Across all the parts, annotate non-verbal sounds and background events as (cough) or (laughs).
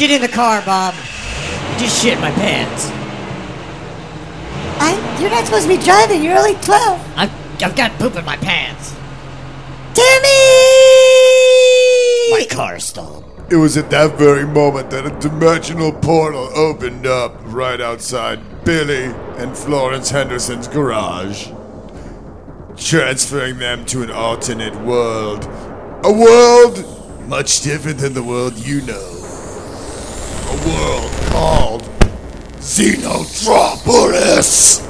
Get in the car, Bob. You just shit my pants. I, you're not supposed to be driving. You're only 12. I've, I've got poop in my pants. Timmy! My car stalled. It was at that very moment that a dimensional portal opened up right outside Billy and Florence Henderson's garage, transferring them to an alternate world. A world much different than the world you know. A world called Xenotropolis!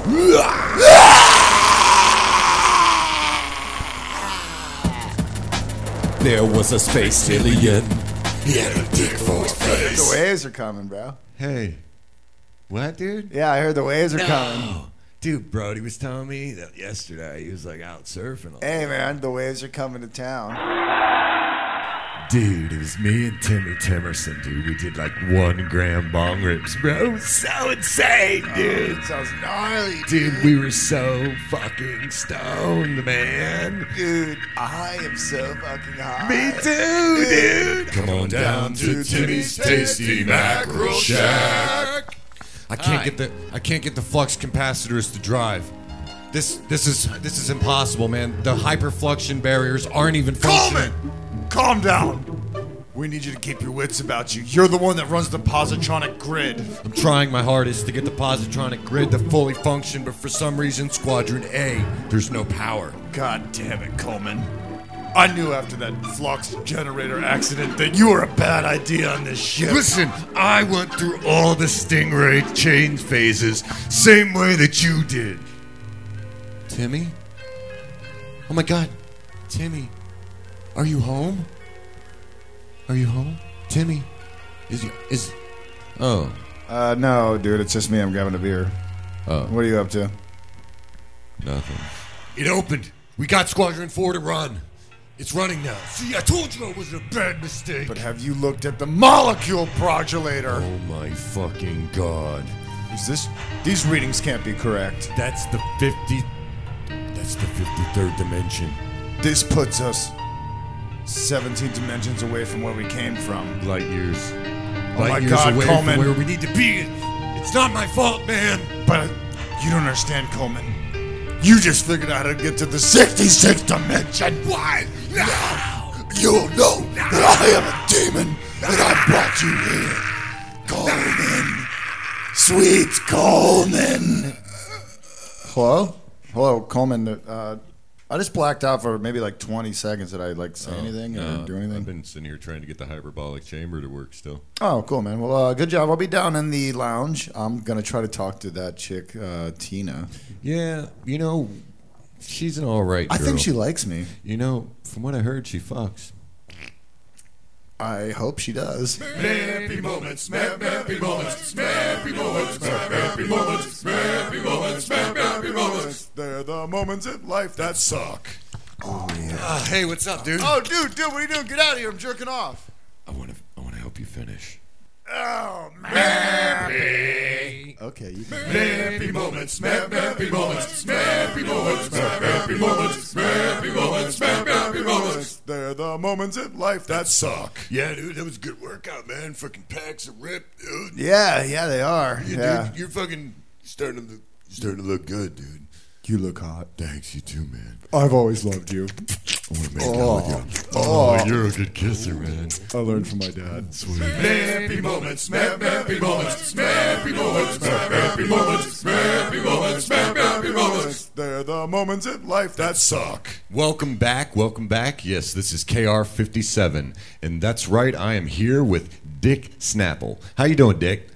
There was a space alien. He had a dick for a The waves are coming, bro. Hey. What, dude? Yeah, I heard the waves are coming. Oh, dude, Brody was telling me that yesterday he was like out surfing. all- Hey, man, the waves are coming to town. Dude, it was me and Timmy Timerson, dude. We did like one gram bong rips, bro. It was so insane, oh, dude. It sounds gnarly, Dude, we were so fucking stoned, man. dude. I am so fucking high. Me too, dude. Come on down to Timmy's Tasty Mackerel Shack. I can't get the I can't get the flux capacitors to drive. This this is this is impossible, man. The hyperfluxion barriers aren't even functioning. Coleman! Calm down. We need you to keep your wits about you. You're the one that runs the positronic grid. I'm trying my hardest to get the positronic grid to fully function, but for some reason, Squadron A, there's no power. God damn it, Coleman. I knew after that flux generator accident that you were a bad idea on this ship. Listen, I went through all the Stingray change phases, same way that you did. Timmy? Oh my god, Timmy, are you home? Are you home? Timmy? Is you, is Oh, Uh, no, dude, it's just me. I'm grabbing a beer. Oh. What are you up to? nothing. It opened. We got Squadron 4 to run. It's running now. See, I told you it was a bad mistake. But have you looked at the molecule progulator? oh my fucking god. Is this? These readings can't be correct. That's the 50 That's the 53rd dimension. This puts us 17 dimensions away from where we came from. light years. Oh light my years God, away Coleman. from where we need to be. It's not my fault, man. But you don't understand, Coleman. You just figured out how to get to the 66th dimension. Why? Now you'll know that I am a demon and I brought you here. Coleman. Sweet Coleman. Hello? Hello, Coleman. Uh, I just blacked out for maybe like 20 seconds. Did I like say anything or do anything? I've been sitting here trying to get the hyperbolic chamber to work still. Oh, cool, man. Well, uh, good job. I'll be down in the lounge. I'm gonna try to talk to that chick, uh, Tina. Yeah, you know, she's an all right I think she likes me. You know, from what I heard, she fucks. I hope she does. Happy moments, happy moments, happy moments, happy moments, happy moments, happy moments. They're moments in life that suck. Oh Uh, hey, what's up, dude? Oh, dude, dude, what are you doing? Get out of here! I'm jerking off. I want to. I want to help you finish. Oh, man. Okay, you can. Happy moments, happy moments, happy moments, happy moments, happy moments, happy moments. They're the moments in life that suck. Yeah, dude, that was a good workout, man. Fucking packs a rip, dude. Yeah, yeah, they are. Yeah, Yeah, dude, you're fucking starting to starting to look good, dude. You look hot. Thanks, you too, man. I've always loved you. I want to make out with you. Oh, oh, oh, you're a good kisser, man. I learned from my dad. Sweet. Happy moments, happy moments, happy moments, happy moments, happy moments, happy moments. They're the moments in life that suck. Welcome back, welcome back. Yes, this is KR57, and that's right. I am here with Dick Snapple. How you doing, Dick?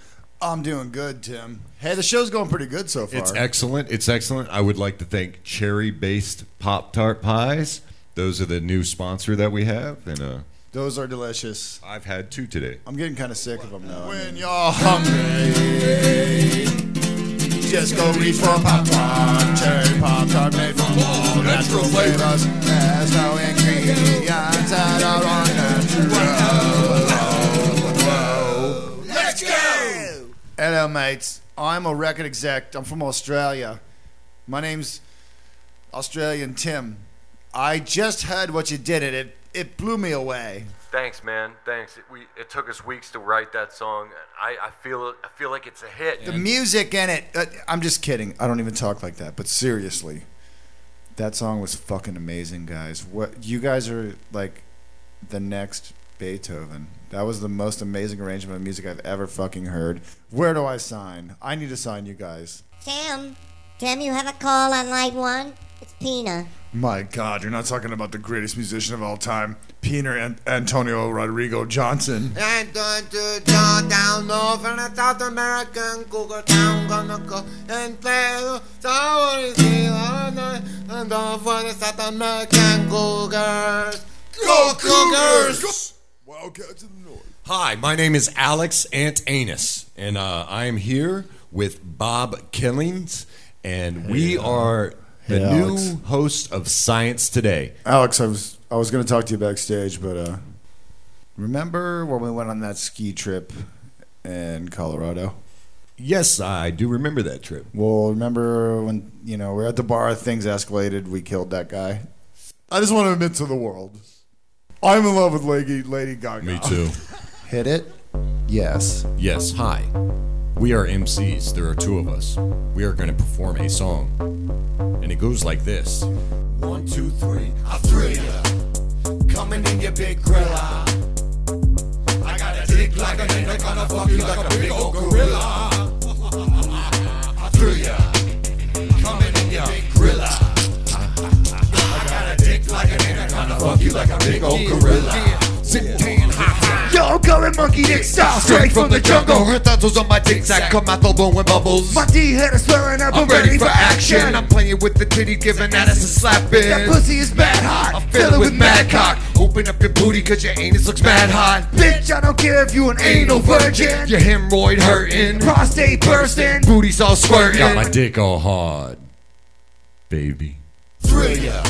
I'm doing good, Tim. Hey, the show's going pretty good so far. It's excellent. It's excellent. I would like to thank cherry-based Pop Tart pies. Those are the new sponsor that we have, and uh, Those are delicious. I've had two today. I'm getting kind of sick of them now. When you're hungry, just go reach for a Pop Tart. Cherry Pop Tart made from all natural flavors. There's no ingredients that are unnatural. Hello, mates. I'm a record exec. I'm from Australia. My name's Australian Tim. I just heard what you did. It it, it blew me away. Thanks, man. Thanks. It, we, it took us weeks to write that song. I, I feel I feel like it's a hit. The music in it. Uh, I'm just kidding. I don't even talk like that. But seriously, that song was fucking amazing, guys. What you guys are like the next Beethoven. That was the most amazing arrangement of music I've ever fucking heard. Where do I sign? I need to sign you guys. Tim, Tim, you have a call on line one? It's Pina. My God, you're not talking about the greatest musician of all time, Pina An- Antonio Rodrigo Johnson. I'm going to go down over in the South American cougar town. Gonna go and play the South and go for the South American Cougars. Go Cougars! Wildcats in the North. Hi, my name is Alex Ant Anus, and uh, I am here with Bob Killings, and we are the Hey, new Alex. host of Science Today. Alex, I was I was gonna talk to you backstage, but uh, remember when we went on that ski trip in Colorado? Yes, I do remember that trip. Well, remember when you know we're at the bar, things escalated, we killed that guy. I just want to admit to the world, I'm in love with Lady Lady Gaga. Me too. (laughs) Hit it? Yes. Yes, hi. We are MCs. There are two of us. We are going to perform a song. And it goes like this One, two, three, I thrill ya. Coming in your big gorilla. I got a dick like a nigga, gonna fuck you like a big old gorilla. Big old gorilla. Sit tan, ha ha. Yo, I'm coming monkey dick style, straight from the jungle. Her thoughts on my dick sack, come out the blowing bubbles. My D-head is swearing up, I'm ready for action. I'm playing with the titty, giving that ass a slap That in. pussy is mad hot, I fill it with mad cock. Open up your booty, cause your anus looks mad hot. Bitch, I don't care if you an anal virgin. Your hemorrhoid hurting. Prostate bursting. Booty's all squirting. Got my dick all hard, baby. Thrill ya.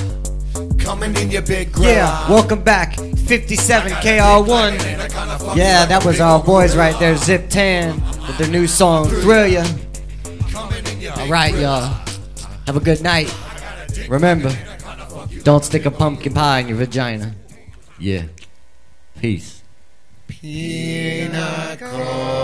Coming in your big grill. Yeah, welcome back. 57 KR1. Yeah, that was our boys right there, Zip Tan, with their new song, Thrill Ya. Alright, y'all. Have a good night. Remember, don't stick a pumpkin pie in your vagina. Yeah. Peace. Pina colada.